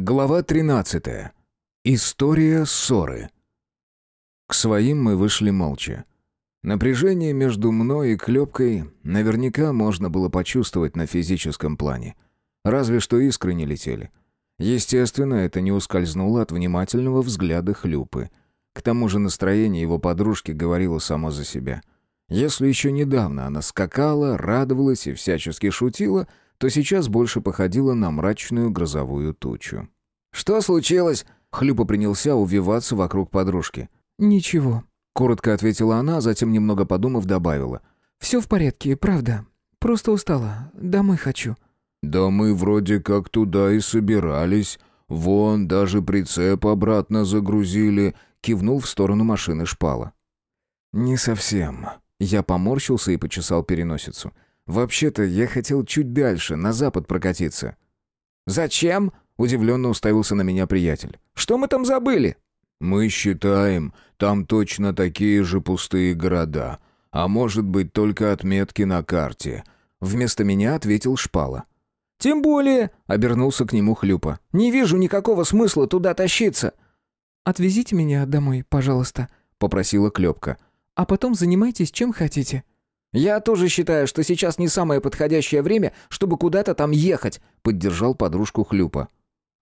Глава 13. История ссоры. К своим мы вышли молча. Напряжение между мной и Клепкой наверняка можно было почувствовать на физическом плане. Разве что искры не летели. Естественно, это не ускользнуло от внимательного взгляда Хлюпы. К тому же настроение его подружки говорило само за себя. Если еще недавно она скакала, радовалась и всячески шутила, то сейчас больше походила на мрачную грозовую тучу. «Что случилось?» Хлюпа принялся увиваться вокруг подружки. «Ничего», — коротко ответила она, а затем, немного подумав, добавила. «Все в порядке, правда. Просто устала. Домой хочу». «Да мы вроде как туда и собирались. Вон, даже прицеп обратно загрузили», — кивнул в сторону машины шпала. «Не совсем». Я поморщился и почесал переносицу. «Вообще-то я хотел чуть дальше, на запад прокатиться». «Зачем?» — удивленно уставился на меня приятель. «Что мы там забыли?» «Мы считаем, там точно такие же пустые города. А может быть, только отметки на карте». Вместо меня ответил Шпала. «Тем более», — обернулся к нему Хлюпа. «Не вижу никакого смысла туда тащиться». «Отвезите меня домой, пожалуйста», — попросила Клепка. «А потом занимайтесь чем хотите». «Я тоже считаю, что сейчас не самое подходящее время, чтобы куда-то там ехать», — поддержал подружку Хлюпа.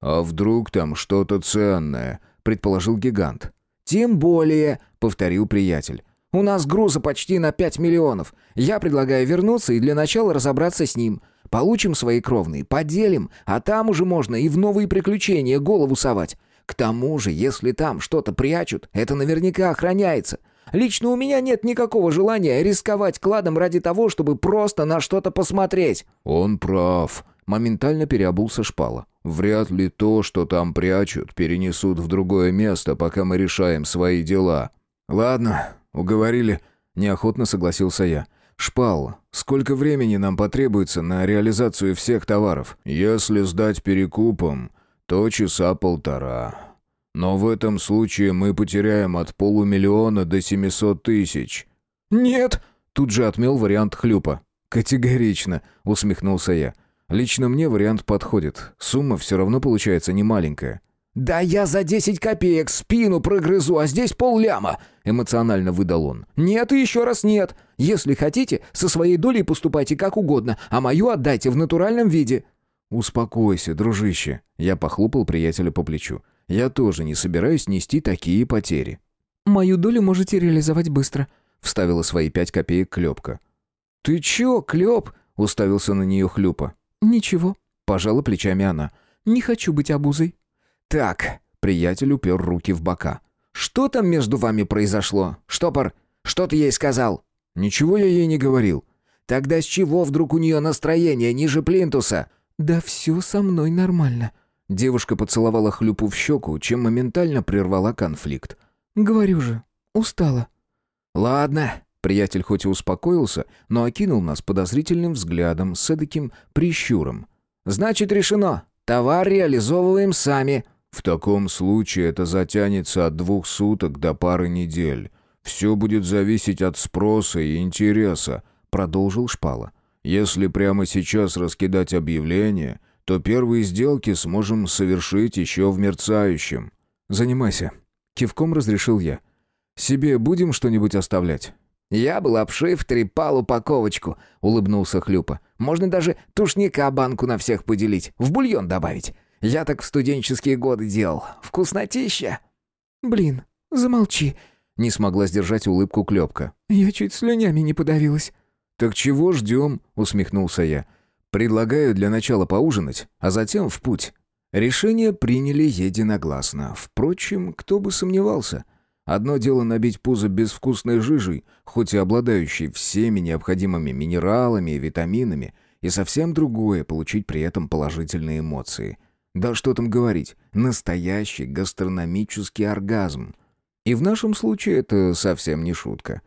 «А вдруг там что-то ценное?» — предположил гигант. «Тем более», — повторил приятель. «У нас груза почти на пять миллионов. Я предлагаю вернуться и для начала разобраться с ним. Получим свои кровные, поделим, а там уже можно и в новые приключения голову совать. К тому же, если там что-то прячут, это наверняка охраняется. Лично у меня нет никакого желания рисковать кладом ради того, чтобы просто на что-то посмотреть». «Он прав», — моментально переобулся Шпала. «Вряд ли то, что там прячут, перенесут в другое место, пока мы решаем свои дела». «Ладно, уговорили», — неохотно согласился я. «Шпал, сколько времени нам потребуется на реализацию всех товаров?» «Если сдать перекупом, то часа полтора. Но в этом случае мы потеряем от полумиллиона до семисот тысяч». «Нет!» — тут же отмел вариант хлюпа. «Категорично!» — усмехнулся я. «Лично мне вариант подходит. Сумма все равно получается немаленькая». «Да я за десять копеек спину прогрызу, а здесь полляма!» — эмоционально выдал он. «Нет и еще раз нет. Если хотите, со своей долей поступайте как угодно, а мою отдайте в натуральном виде». «Успокойся, дружище», — я похлопал приятеля по плечу. Я тоже не собираюсь нести такие потери». «Мою долю можете реализовать быстро», — вставила свои пять копеек Клёпка. «Ты чё, Клёп?» — уставился на неё Хлюпа. «Ничего», — пожала плечами она. «Не хочу быть обузой». «Так», — приятель упер руки в бока. «Что там между вами произошло? Штопор, что ты ей сказал?» «Ничего я ей не говорил». «Тогда с чего вдруг у неё настроение ниже плинтуса?» «Да всё со мной нормально», Девушка поцеловала Хлюпу в щеку, чем моментально прервала конфликт. «Говорю же, устала». «Ладно». Приятель хоть и успокоился, но окинул нас подозрительным взглядом с эдаким прищуром. «Значит, решено. Товар реализовываем сами». «В таком случае это затянется от двух суток до пары недель. Все будет зависеть от спроса и интереса», — продолжил Шпала. «Если прямо сейчас раскидать объявление, то первые сделки сможем совершить еще в мерцающем». «Занимайся», — кивком разрешил я. «Себе будем что-нибудь оставлять?» «Я был обшив, трепал упаковочку», — улыбнулся Хлюпа. «Можно даже тушника банку на всех поделить, в бульон добавить. Я так в студенческие годы делал. Вкуснотища!» «Блин, замолчи», — не смогла сдержать улыбку Клёпка. «Я чуть слюнями не подавилась». «Так чего ждем?» — усмехнулся я. Предлагаю для начала поужинать, а затем в путь. Решение приняли единогласно. Впрочем, кто бы сомневался. Одно дело набить пузо безвкусной жижей, хоть и обладающей всеми необходимыми минералами и витаминами, и совсем другое — получить при этом положительные эмоции. Да что там говорить, настоящий гастрономический оргазм. И в нашем случае это совсем не шутка.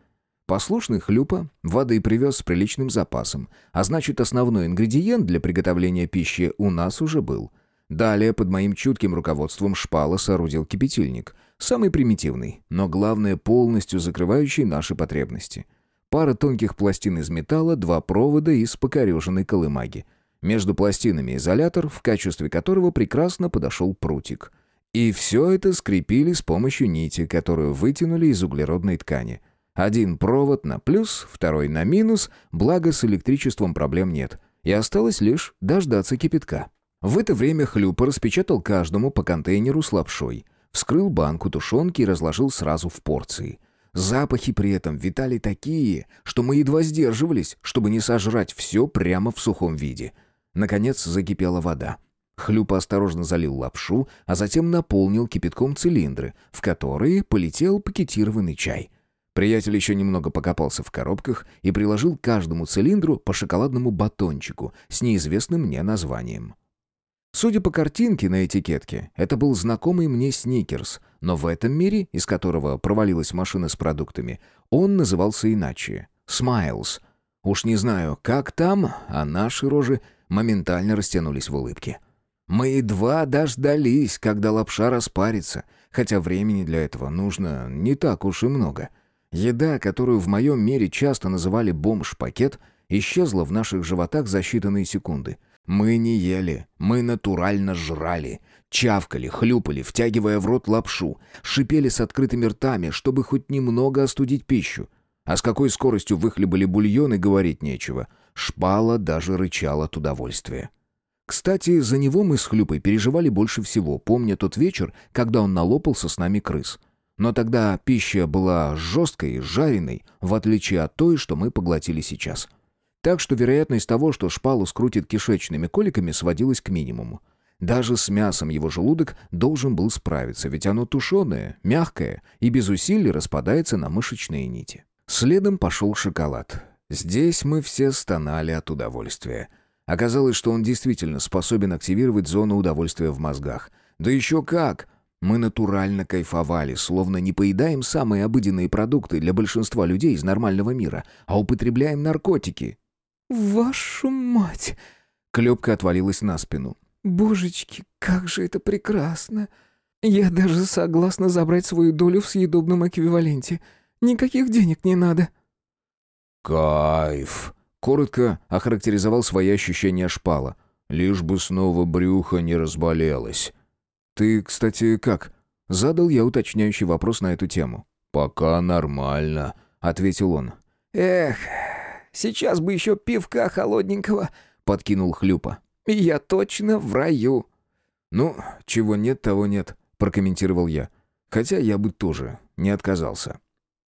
Послушный хлюпа воды привез с приличным запасом, а значит основной ингредиент для приготовления пищи у нас уже был. Далее под моим чутким руководством шпала соорудил кипятильник, самый примитивный, но главное полностью закрывающий наши потребности. Пара тонких пластин из металла, два провода из покореженной колымаги. Между пластинами изолятор, в качестве которого прекрасно подошел прутик. И все это скрепили с помощью нити, которую вытянули из углеродной ткани. Один провод на плюс, второй на минус, благо с электричеством проблем нет. И осталось лишь дождаться кипятка. В это время Хлюпа распечатал каждому по контейнеру с лапшой, вскрыл банку тушенки и разложил сразу в порции. Запахи при этом витали такие, что мы едва сдерживались, чтобы не сожрать все прямо в сухом виде. Наконец закипела вода. Хлюпа осторожно залил лапшу, а затем наполнил кипятком цилиндры, в которые полетел пакетированный чай. Приятель еще немного покопался в коробках и приложил каждому цилиндру по шоколадному батончику с неизвестным мне названием. Судя по картинке на этикетке, это был знакомый мне сникерс, но в этом мире, из которого провалилась машина с продуктами, он назывался иначе — «Смайлз». Уж не знаю, как там, а наши рожи моментально растянулись в улыбке. Мы едва дождались, когда лапша распарится, хотя времени для этого нужно не так уж и много. Еда, которую в моем мире часто называли «бомж-пакет», исчезла в наших животах за считанные секунды — мы не ели, мы натурально жрали. Чавкали, хлюпали, втягивая в рот лапшу, шипели с открытыми ртами, чтобы хоть немного остудить пищу. А с какой скоростью выхлебали бульоны, говорить нечего. Шпала даже рычала от удовольствия. Кстати, за него мы с Хлюпой переживали больше всего, помня тот вечер, когда он налопался с нами крыс. Но тогда пища была жесткой и жареной, в отличие от той, что мы поглотили сейчас. Так что вероятность того, что шпалу скрутит кишечными коликами, сводилась к минимуму. Даже с мясом его желудок должен был справиться, ведь оно тушеное, мягкое и без усилий распадается на мышечные нити. Следом пошел шоколад. Здесь мы все стонали от удовольствия. Оказалось, что он действительно способен активировать зону удовольствия в мозгах. Да еще как! Мы натурально кайфовали, словно не поедаем самые обыденные продукты для большинства людей из нормального мира, а употребляем наркотики. «Вашу мать!» Клепка отвалилась на спину. «Божечки, как же это прекрасно! Я даже согласна забрать свою долю в съедобном эквиваленте. Никаких денег не надо». «Кайф!» — коротко охарактеризовал свои ощущения шпала. «Лишь бы снова брюхо не разболелось». «Ты, кстати, как?» — задал я уточняющий вопрос на эту тему. «Пока нормально», — ответил он. «Эх, Сейчас бы еще пивка холодненького», — подкинул Хлюпа. «И я точно в раю». «Ну, чего нет, того нет», — прокомментировал я. «Хотя я бы тоже не отказался».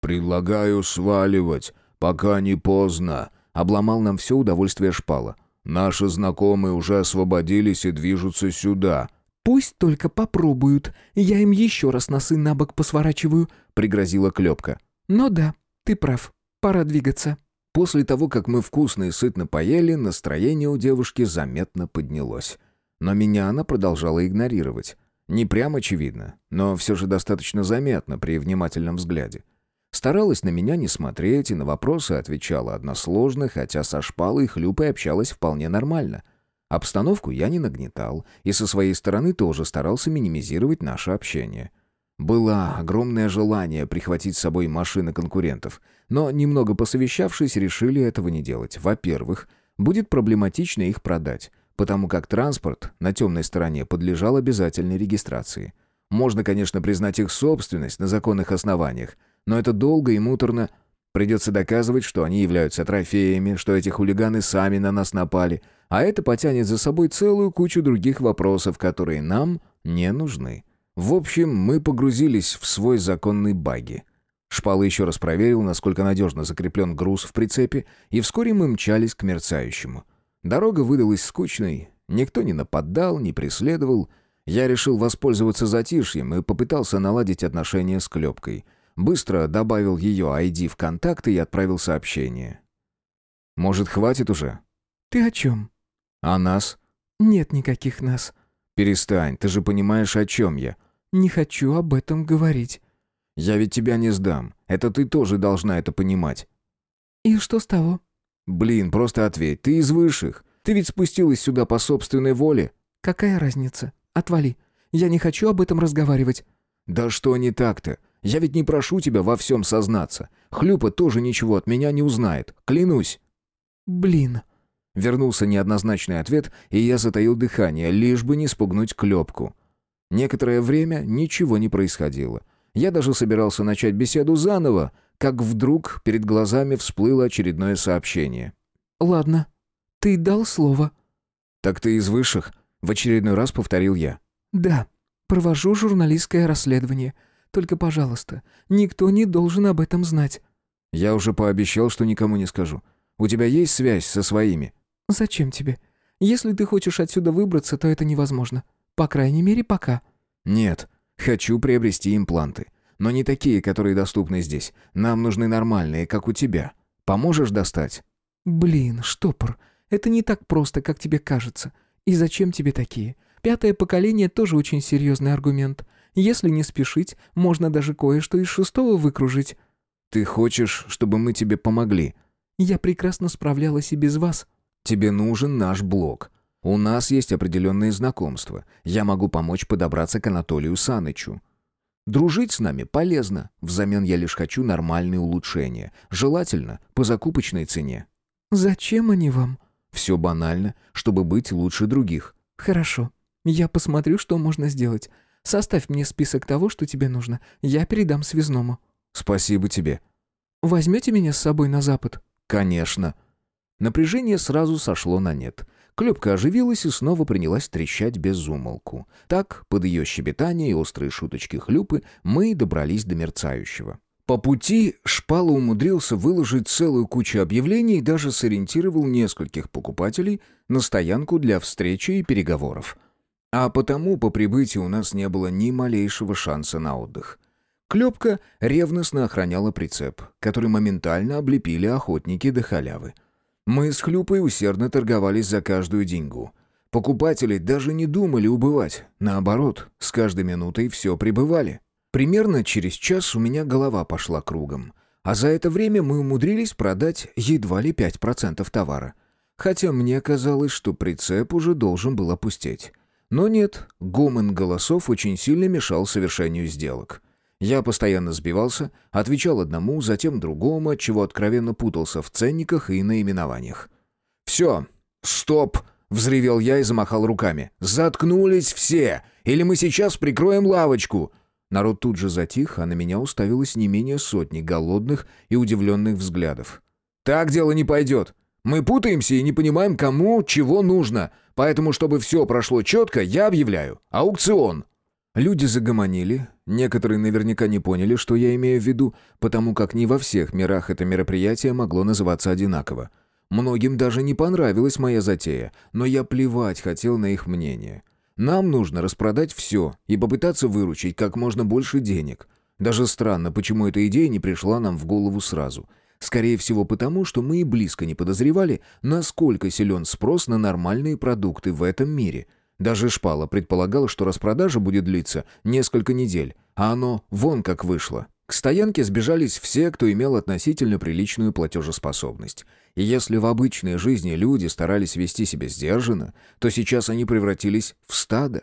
«Предлагаю сваливать, пока не поздно», — обломал нам все удовольствие шпала. «Наши знакомые уже освободились и движутся сюда». «Пусть только попробуют, я им еще раз носы на бок посворачиваю», — пригрозила Клепка. «Но да, ты прав, пора двигаться». После того, как мы вкусно и сытно поели, настроение у девушки заметно поднялось. Но меня она продолжала игнорировать. Не прям очевидно, но все же достаточно заметно при внимательном взгляде. Старалась на меня не смотреть и на вопросы отвечала односложно, хотя со шпалой хлюпой общалась вполне нормально. Обстановку я не нагнетал и со своей стороны тоже старался минимизировать наше общение. Было огромное желание прихватить с собой машины конкурентов, но, немного посовещавшись, решили этого не делать. Во-первых, будет проблематично их продать, потому как транспорт на темной стороне подлежал обязательной регистрации. Можно, конечно, признать их собственность на законных основаниях, но это долго и муторно. Придется доказывать, что они являются трофеями, что эти хулиганы сами на нас напали, а это потянет за собой целую кучу других вопросов, которые нам не нужны. В общем, мы погрузились в свой законный баги. Шпала еще раз проверил, насколько надежно закреплен груз в прицепе, и вскоре мы мчались к мерцающему. Дорога выдалась скучной, никто не нападал, не преследовал. Я решил воспользоваться затишьем и попытался наладить отношения с Клепкой. Быстро добавил ее ID в контакты и отправил сообщение. «Может, хватит уже?» «Ты о чем?» «А нас?» «Нет никаких нас». «Перестань, ты же понимаешь, о чем я». «Не хочу об этом говорить». Я ведь тебя не сдам. Это ты тоже должна это понимать». «И что с того?» «Блин, просто ответь. Ты из высших. Ты ведь спустилась сюда по собственной воле». «Какая разница? Отвали. Я не хочу об этом разговаривать». «Да что не так-то? Я ведь не прошу тебя во всем сознаться. Хлюпа тоже ничего от меня не узнает. Клянусь». «Блин». Вернулся неоднозначный ответ, и я затаил дыхание, лишь бы не спугнуть клепку. Некоторое время ничего не происходило. Я даже собирался начать беседу заново, как вдруг перед глазами всплыло очередное сообщение. «Ладно, ты дал слово». «Так ты из высших?» — в очередной раз повторил я. «Да, провожу журналистское расследование. Только, пожалуйста, никто не должен об этом знать». «Я уже пообещал, что никому не скажу. У тебя есть связь со своими?» «Зачем тебе? Если ты хочешь отсюда выбраться, то это невозможно. По крайней мере, пока». «Нет. Хочу приобрести импланты. Но не такие, которые доступны здесь. Нам нужны нормальные, как у тебя. Поможешь достать?» «Блин, штопор. Это не так просто, как тебе кажется. И зачем тебе такие? Пятое поколение тоже очень серьезный аргумент. Если не спешить, можно даже кое-что из шестого выкружить». «Ты хочешь, чтобы мы тебе помогли?» «Я прекрасно справлялась и без вас». Тебе нужен наш блог. У нас есть определенные знакомства. Я могу помочь подобраться к Анатолию Санычу. Дружить с нами полезно. Взамен я лишь хочу нормальные улучшения. Желательно по закупочной цене. Зачем они вам? Все банально, чтобы быть лучше других. Хорошо. Я посмотрю, что можно сделать. Составь мне список того, что тебе нужно. Я передам связному. Спасибо тебе. Возьмете меня с собой на запад? Конечно. Напряжение сразу сошло на нет. Клепка оживилась и снова принялась трещать без умолку. Так, под ее щебетание и острые шуточки хлюпы, мы добрались до мерцающего. По пути Шпала умудрился выложить целую кучу объявлений и даже сориентировал нескольких покупателей на стоянку для встречи и переговоров. А потому по прибытии у нас не было ни малейшего шанса на отдых. Клепка ревностно охраняла прицеп, который моментально облепили охотники до халявы. Мы с Хлюпой усердно торговались за каждую деньгу. Покупатели даже не думали убывать. Наоборот, с каждой минутой все прибывали. Примерно через час у меня голова пошла кругом. А за это время мы умудрились продать едва ли 5% товара. Хотя мне казалось, что прицеп уже должен был опустеть. Но нет, гомон голосов очень сильно мешал совершению сделок. Я постоянно сбивался, отвечал одному, затем другому, отчего откровенно путался в ценниках и наименованиях. «Все! Стоп!» — взревел я и замахал руками. «Заткнулись все! Или мы сейчас прикроем лавочку!» Народ тут же затих, а на меня уставилось не менее сотни голодных и удивленных взглядов. «Так дело не пойдет. Мы путаемся и не понимаем, кому чего нужно. Поэтому, чтобы все прошло четко, я объявляю. Аукцион!» Люди загомонили, некоторые наверняка не поняли, что я имею в виду, потому как не во всех мирах это мероприятие могло называться одинаково. Многим даже не понравилась моя затея, но я плевать хотел на их мнение. Нам нужно распродать все и попытаться выручить как можно больше денег. Даже странно, почему эта идея не пришла нам в голову сразу. Скорее всего потому, что мы и близко не подозревали, насколько силен спрос на нормальные продукты в этом мире – даже Шпала предполагал, что распродажа будет длиться несколько недель, а оно вон как вышло. К стоянке сбежались все, кто имел относительно приличную платежеспособность. И если в обычной жизни люди старались вести себя сдержанно, то сейчас они превратились в стадо.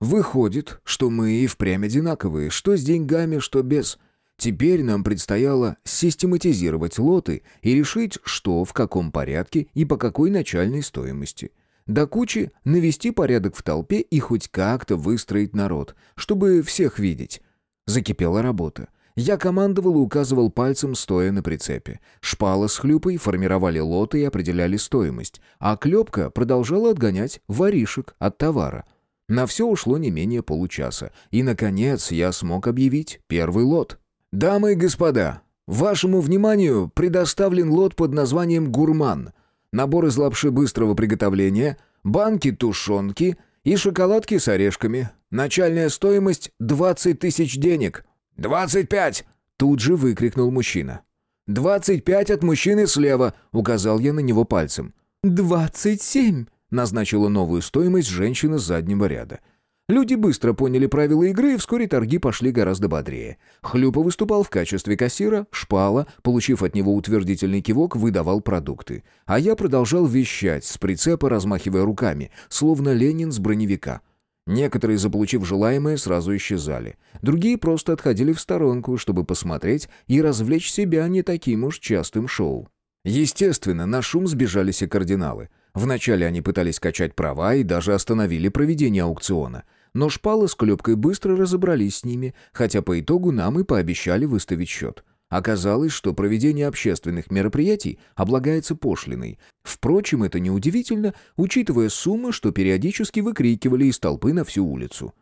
Выходит, что мы и впрямь одинаковые, что с деньгами, что без. Теперь нам предстояло систематизировать лоты и решить, что, в каком порядке и по какой начальной стоимости. До кучи навести порядок в толпе и хоть как-то выстроить народ, чтобы всех видеть. Закипела работа. Я командовал и указывал пальцем, стоя на прицепе. Шпала с хлюпой формировали лоты и определяли стоимость, а клепка продолжала отгонять воришек от товара. На все ушло не менее получаса, и, наконец, я смог объявить первый лот. «Дамы и господа, вашему вниманию предоставлен лот под названием «Гурман», набор из лапши быстрого приготовления, банки тушенки и шоколадки с орешками. Начальная стоимость 20 тысяч денег. «Двадцать пять!» — тут же выкрикнул мужчина. «Двадцать пять от мужчины слева!» — указал я на него пальцем. «Двадцать семь!» — назначила новую стоимость женщина с заднего ряда. Люди быстро поняли правила игры, и вскоре торги пошли гораздо бодрее. Хлюпа выступал в качестве кассира, Шпала, получив от него утвердительный кивок, выдавал продукты. А я продолжал вещать, с прицепа размахивая руками, словно Ленин с броневика. Некоторые, заполучив желаемое, сразу исчезали. Другие просто отходили в сторонку, чтобы посмотреть и развлечь себя не таким уж частым шоу. Естественно, на шум сбежались и кардиналы. Вначале они пытались качать права и даже остановили проведение аукциона. Но Шпала с Клепкой быстро разобрались с ними, хотя по итогу нам и пообещали выставить счет. Оказалось, что проведение общественных мероприятий облагается пошлиной. Впрочем, это неудивительно, учитывая суммы, что периодически выкрикивали из толпы на всю улицу.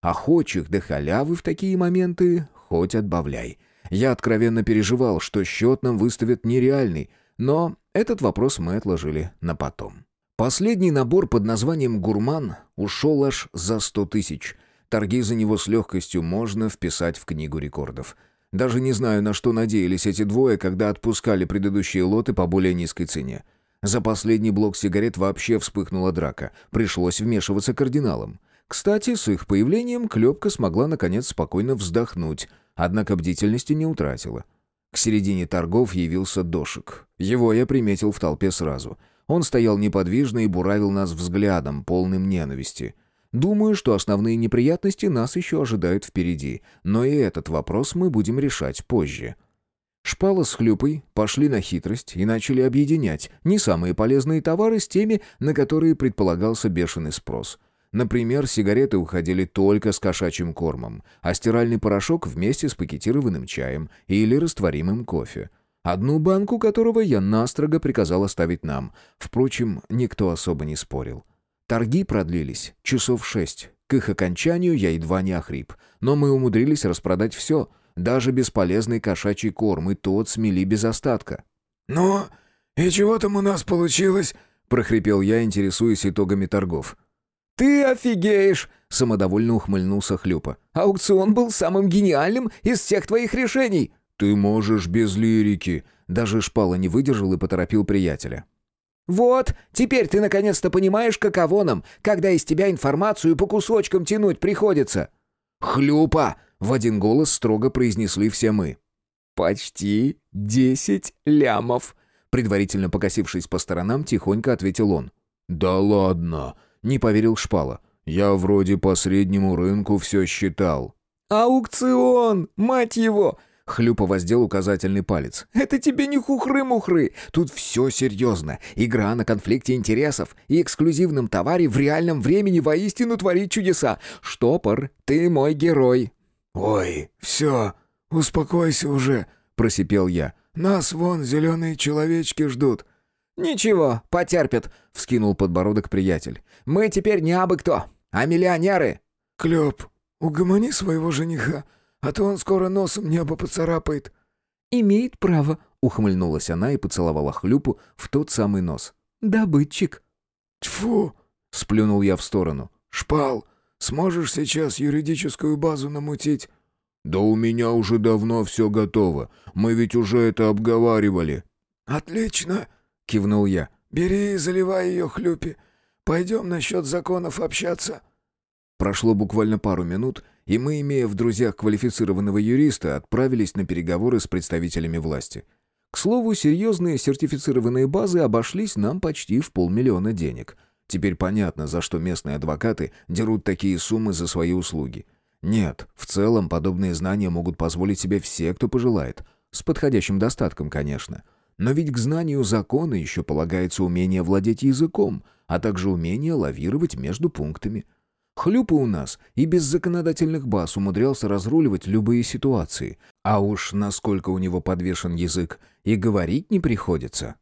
Охочих до халявы в такие моменты хоть отбавляй. Я откровенно переживал, что счет нам выставят нереальный, но этот вопрос мы отложили на потом. Последний набор под названием «Гурман» ушел аж за сто тысяч. Торги за него с легкостью можно вписать в книгу рекордов. Даже не знаю, на что надеялись эти двое, когда отпускали предыдущие лоты по более низкой цене. За последний блок сигарет вообще вспыхнула драка. Пришлось вмешиваться кардиналом. Кстати, с их появлением Клепка смогла наконец спокойно вздохнуть, однако бдительности не утратила. К середине торгов явился Дошик. Его я приметил в толпе сразу. Он стоял неподвижно и буравил нас взглядом, полным ненависти. Думаю, что основные неприятности нас еще ожидают впереди, но и этот вопрос мы будем решать позже. Шпала с хлюпой пошли на хитрость и начали объединять не самые полезные товары с теми, на которые предполагался бешеный спрос. Например, сигареты уходили только с кошачьим кормом, а стиральный порошок вместе с пакетированным чаем или растворимым кофе. Одну банку которого я настрого приказал оставить нам. Впрочем, никто особо не спорил. Торги продлились часов шесть. К их окончанию я едва не охрип. Но мы умудрились распродать все. Даже бесполезный кошачий корм, и тот смели без остатка. «Ну, и чего там у нас получилось?» — прохрипел я, интересуясь итогами торгов. «Ты офигеешь!» — самодовольно ухмыльнулся Хлюпа. «Аукцион был самым гениальным из всех твоих решений!» «Ты можешь без лирики!» Даже Шпала не выдержал и поторопил приятеля. «Вот, теперь ты наконец-то понимаешь, каково нам, когда из тебя информацию по кусочкам тянуть приходится». «Хлюпа!» — в один голос строго произнесли все мы. «Почти десять лямов», — предварительно покосившись по сторонам, тихонько ответил он. «Да ладно!» — не поверил Шпала. «Я вроде по среднему рынку все считал». «Аукцион! Мать его! Хлюпа воздел указательный палец. «Это тебе не хухры-мухры. Тут все серьезно. Игра на конфликте интересов и эксклюзивном товаре в реальном времени воистину творит чудеса. Штопор, ты мой герой». «Ой, все, успокойся уже», — просипел я. «Нас вон зеленые человечки ждут». «Ничего, потерпят», — вскинул подбородок приятель. «Мы теперь не абы кто, а миллионеры». «Клёп, угомони своего жениха», а то он скоро носом небо поцарапает». «Имеет право», — ухмыльнулась она и поцеловала хлюпу в тот самый нос. «Добытчик». «Тьфу!» — сплюнул я в сторону. «Шпал, сможешь сейчас юридическую базу намутить?» «Да у меня уже давно все готово. Мы ведь уже это обговаривали». «Отлично!» — кивнул я. «Бери и заливай ее хлюпи. Пойдем насчет законов общаться». Прошло буквально пару минут, и мы, имея в друзьях квалифицированного юриста, отправились на переговоры с представителями власти. К слову, серьезные сертифицированные базы обошлись нам почти в полмиллиона денег. Теперь понятно, за что местные адвокаты дерут такие суммы за свои услуги. Нет, в целом подобные знания могут позволить себе все, кто пожелает. С подходящим достатком, конечно. Но ведь к знанию закона еще полагается умение владеть языком, а также умение лавировать между пунктами – Хлюпа у нас и без законодательных баз умудрялся разруливать любые ситуации. А уж насколько у него подвешен язык, и говорить не приходится.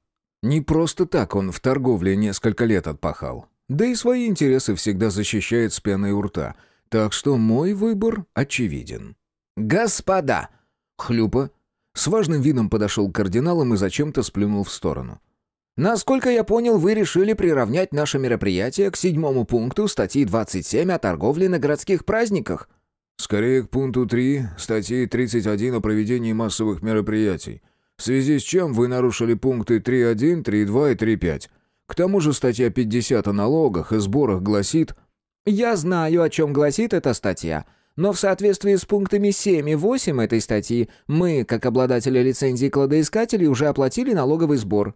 Не просто так он в торговле несколько лет отпахал. Да и свои интересы всегда защищает с пеной у рта. Так что мой выбор очевиден. «Господа!» Хлюпа с важным видом подошел к кардиналам и зачем-то сплюнул в сторону. Насколько я понял, вы решили приравнять наше мероприятие к седьмому пункту статьи 27 о торговле на городских праздниках. Скорее к пункту 3 статьи 31 о проведении массовых мероприятий. В связи с чем вы нарушили пункты 3.1, 3.2 и 3.5. К тому же статья 50 о налогах и сборах гласит... Я знаю, о чем гласит эта статья. Но в соответствии с пунктами 7 и 8 этой статьи мы, как обладатели лицензии кладоискателей, уже оплатили налоговый сбор.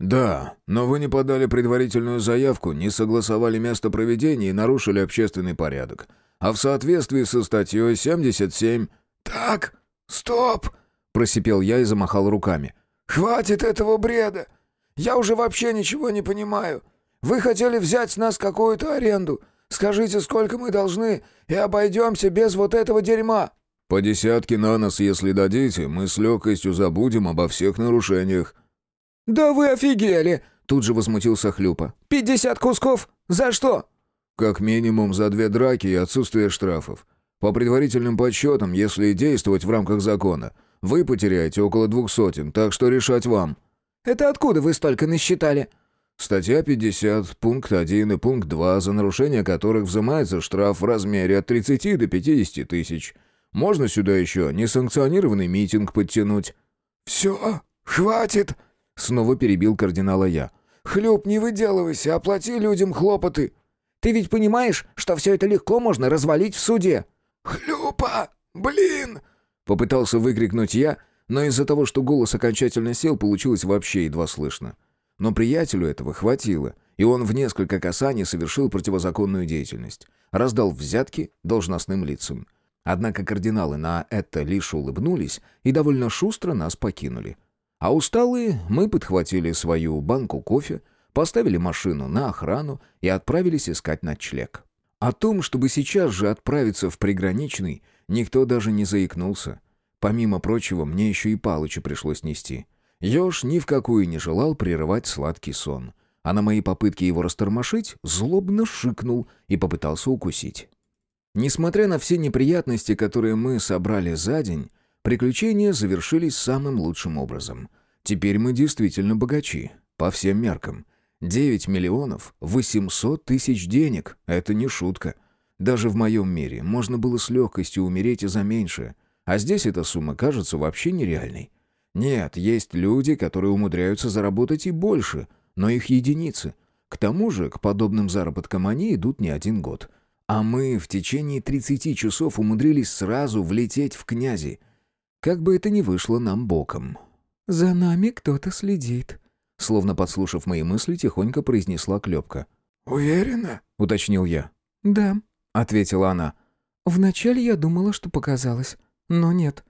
«Да, но вы не подали предварительную заявку, не согласовали место проведения и нарушили общественный порядок. А в соответствии со статьей 77...» «Так, стоп!» — просипел я и замахал руками. «Хватит этого бреда! Я уже вообще ничего не понимаю. Вы хотели взять с нас какую-то аренду. Скажите, сколько мы должны, и обойдемся без вот этого дерьма». «По десятке на нас, если дадите, мы с легкостью забудем обо всех нарушениях». «Да вы офигели!» — тут же возмутился Хлюпа. «Пятьдесят кусков? За что?» «Как минимум за две драки и отсутствие штрафов. По предварительным подсчетам, если действовать в рамках закона, вы потеряете около двух сотен, так что решать вам». «Это откуда вы столько насчитали?» Статья 50, пункт 1 и пункт 2, за нарушение которых взимается штраф в размере от 30 до 50 тысяч. Можно сюда еще несанкционированный митинг подтянуть». «Все, хватит!» — снова перебил кардинала я. «Хлеб, не выделывайся, оплати людям хлопоты. Ты ведь понимаешь, что все это легко можно развалить в суде?» «Хлюпа! Блин!» — попытался выкрикнуть я, но из-за того, что голос окончательно сел, получилось вообще едва слышно. Но приятелю этого хватило, и он в несколько касаний совершил противозаконную деятельность. Раздал взятки должностным лицам. Однако кардиналы на это лишь улыбнулись и довольно шустро нас покинули. А усталые мы подхватили свою банку кофе, поставили машину на охрану и отправились искать ночлег. О том, чтобы сейчас же отправиться в приграничный, никто даже не заикнулся. Помимо прочего, мне еще и Палыча пришлось нести — Ёж ни в какую не желал прерывать сладкий сон, а на мои попытки его растормошить злобно шикнул и попытался укусить. Несмотря на все неприятности, которые мы собрали за день, приключения завершились самым лучшим образом. Теперь мы действительно богачи, по всем меркам. 9 миллионов 800 тысяч денег — это не шутка. Даже в моем мире можно было с легкостью умереть и за меньшее, а здесь эта сумма кажется вообще нереальной. Нет, есть люди, которые умудряются заработать и больше, но их единицы. К тому же, к подобным заработкам они идут не один год. А мы в течение 30 часов умудрились сразу влететь в князи. Как бы это ни вышло нам боком. «За нами кто-то следит», — словно подслушав мои мысли, тихонько произнесла Клепка. «Уверена?» — уточнил я. «Да», — ответила она. «Вначале я думала, что показалось, но нет.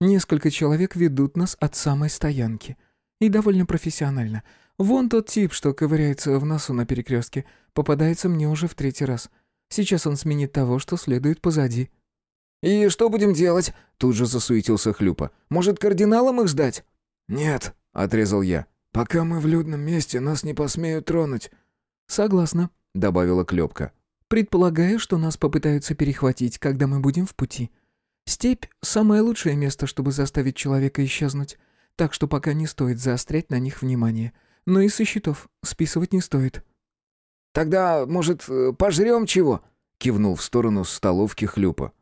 Несколько человек ведут нас от самой стоянки. И довольно профессионально. Вон тот тип, что ковыряется в носу на перекрестке, попадается мне уже в третий раз. Сейчас он сменит того, что следует позади». «И что будем делать?» Тут же засуетился Хлюпа. «Может, кардиналам их сдать?» «Нет», — отрезал я. «Пока мы в людном месте, нас не посмеют тронуть». «Согласна», — добавила Клёпка. «Предполагаю, что нас попытаются перехватить, когда мы будем в пути. Степь — самое лучшее место, чтобы заставить человека исчезнуть, так что пока не стоит заострять на них внимание. Но и со счетов списывать не стоит». «Тогда, может, э, пожрем чего?» — кивнул в сторону столовки Хлюпа.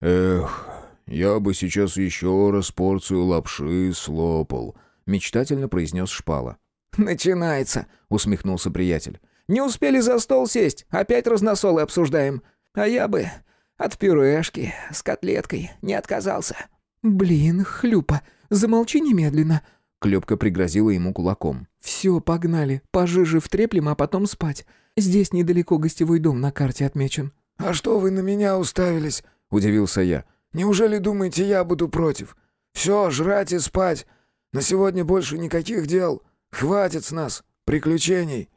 «Эх, я бы сейчас еще раз порцию лапши слопал», — мечтательно произнес Шпала. «Начинается», — усмехнулся приятель. «Не успели за стол сесть, опять разносолы обсуждаем. А я бы от пюрешки с котлеткой не отказался». «Блин, Хлюпа, замолчи немедленно!» Клёпка пригрозила ему кулаком. «Все, погнали. Пожиже втреплем, а потом спать. Здесь недалеко гостевой дом на карте отмечен». «А что вы на меня уставились?» — удивился я. «Неужели думаете, я буду против? Все, жрать и спать. На сегодня больше никаких дел. Хватит с нас приключений».